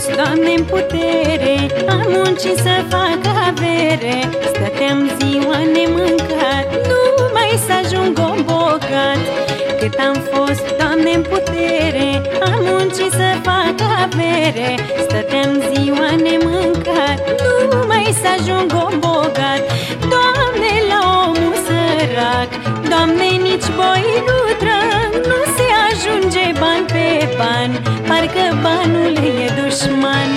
fost, Doamne, în putere Am muncit să fac avere. Stăteam ziua nemâncat Numai să ajung om bogat. Cât am fost, Doamne, în putere Am muncit să fac avere. Stăteam ziua nemâncat Numai să ajung om bogat. Doamne, la omul sărac Doamne, nici boi nu trag Nu se ajunge bani pe bani. Parcă banul e dușman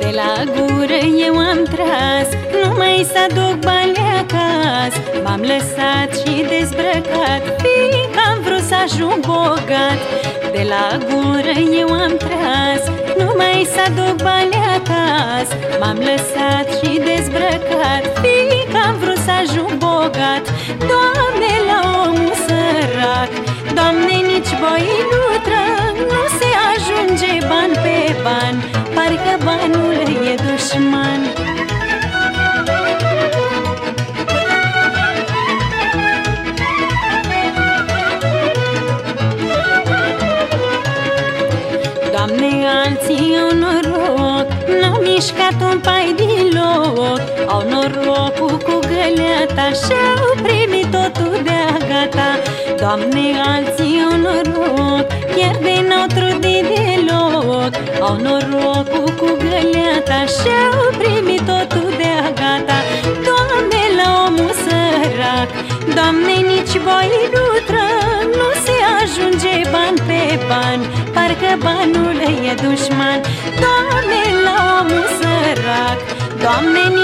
De la gură eu am tras Numai să aduc bani acasă. M-am lăsat și dezbrăcat Fiindcă am vrut să ajung bogat. De la gură eu am tras Numai să aduc bani acasă. M-am lăsat și dezbrăcat Doamne, la omul sărac Doamne, nici voi nu trag Nu se ajunge ban pe ban Parcă banul e dușman. Doamne, alții au noroc N-au mișcat un pai din loc. Au norocul cu găleata Și-au primit totul de-a gata. Doamne, alții au noroc Chiar de n-au trudit deloc. Au norocul cu găleata Și-au primit totul de-a gata. Doamne, la omul sărac Doamne, nici voi nu trag Nu se ajunge bani pe bani Parcă banul e dușman. Doamne, la